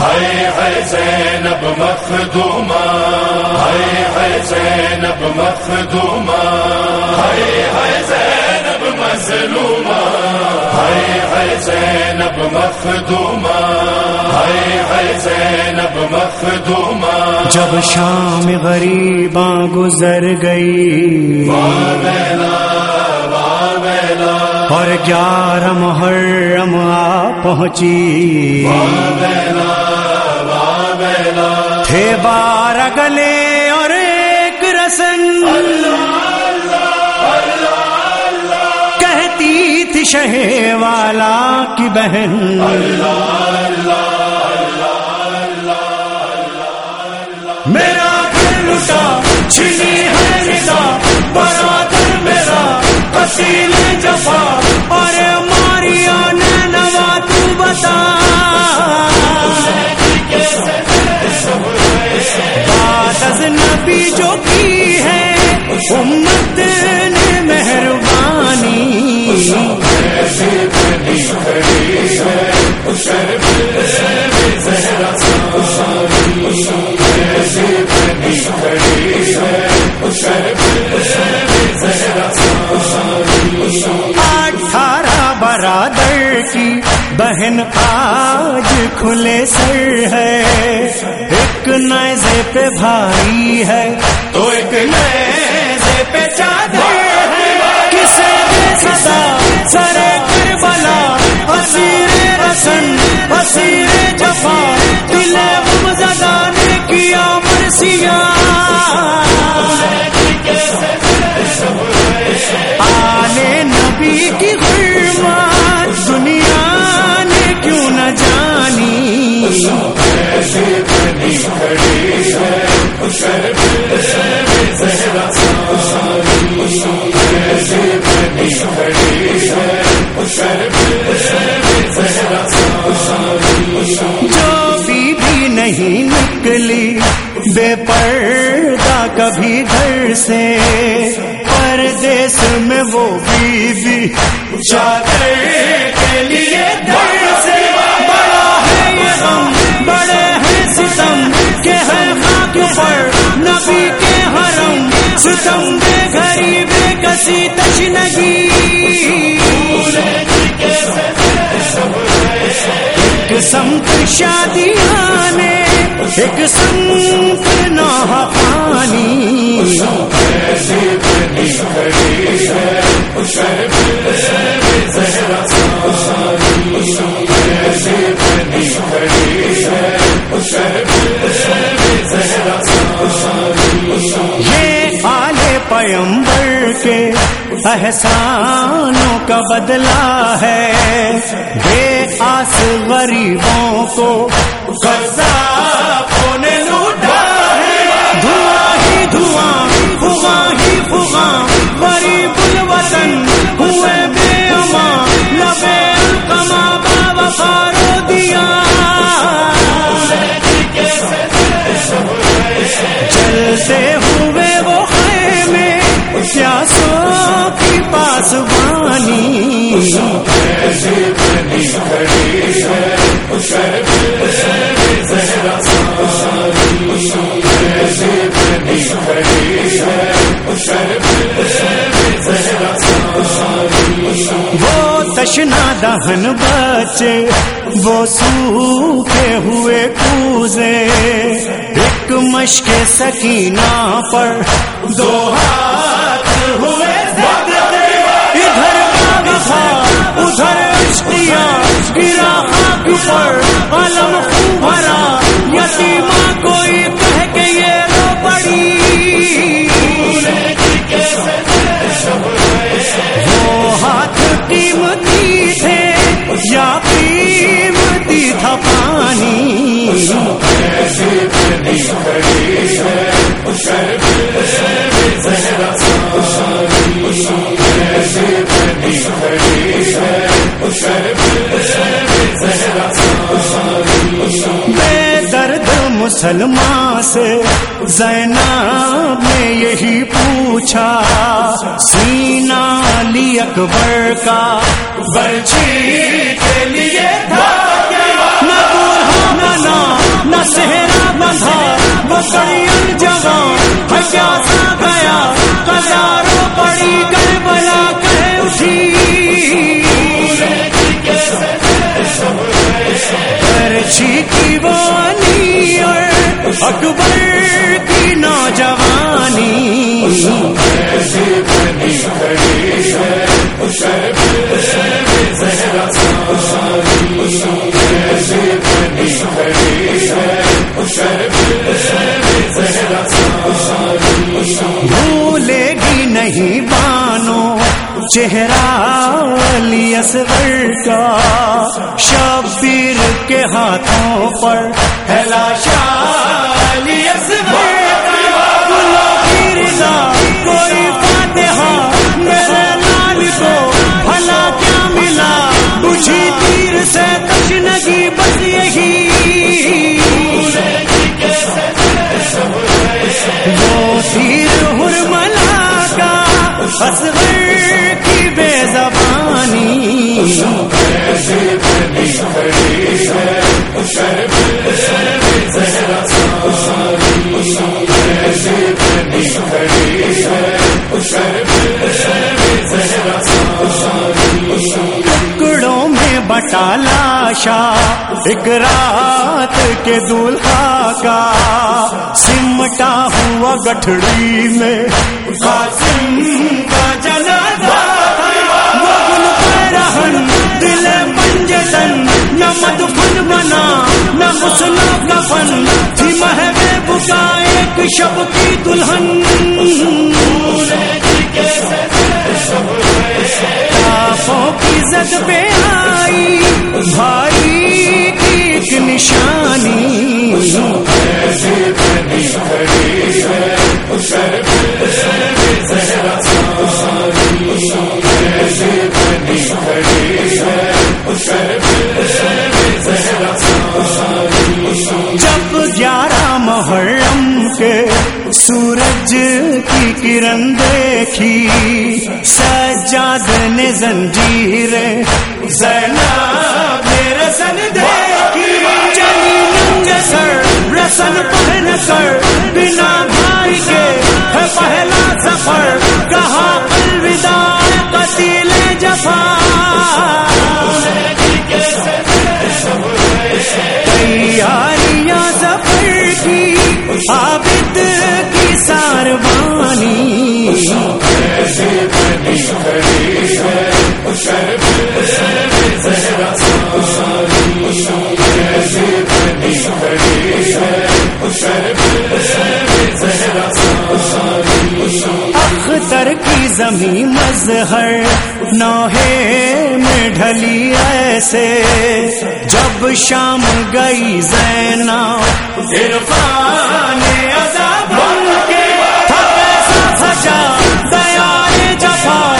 ہائے ہائے زینب مخدوما ہائے ہائے زینب مخدوما ہائے ہائے زینب مظلوما ہائے ہائے زینب مخدوما ہائے ہائے زینب مخدوما جب شام غریباں گزر گئی اور گیارہ محرم آ پہنچی۔ تھے بارہ گلے اور ایک رسن۔ کہتی تھی شہ والا کی بہن۔ میرا گھر برادر کی بہن آج کھلے سر ہے۔ ایک نیزے پہ بھائی ہے۔ تو ایک نیزے پہ چادر ہے۔ کسے دے صدا سرے کربلا اسیر رسن۔ جو بھی نہیں نکلی، بے پردہ کبھی گھر سے۔ پردیس میں وہ بیوی چادر کے لیے گھر سے۔ بڑا ہے یہ غم ستم کے ہے خاک پر، نبی کے حرم، ستم بے گھری بے کسی تشنگی ایک سمت شادیاں نے، ایک سمت نہ پانی۔ احسانوں کا بدلہ ہے۔ بے آس غریبوں کو وہ تشنا دہن بچے وہ سوکھے ہوئے کوزے ایک مشق سکینہ پر دو سلما سے زینب نے یہی پوچھا، سینا علی اکبر کا بچی کے لیے تھا نہ نہ نہ سہرا نہ تھا جگہ چہرہ علی اصغر کا شبیر کے ہاتھوں پر ہے لاشا علی اصغر کا میں بٹا لاشا، ایک رات کے دولہا کا۔ سمٹا ہوا گٹھڑی میں۔ قاسم کا جنازہ تھا۔ وہ گل پیرہن دل پنجتن نہ مدفن بنا، نہ حسن کفن تھی محبوب کا ایک شب کی دلہن۔ کافوں کی زد پہ آئی۔ بھائی کی ایک نشانی۔ جب گیارہ محرم سورج کی کرن دیکھی سجاد نے زنجیر، زینب نے رسن دیکھی چلی ننگ سر، رسن پہن کر بنا اختر کی زمین مظہر نوہے میں ڈھلی ایسے، جب شام گئی زینا عرفان عذاب بن کے تھا ایسا سجا۔ دیار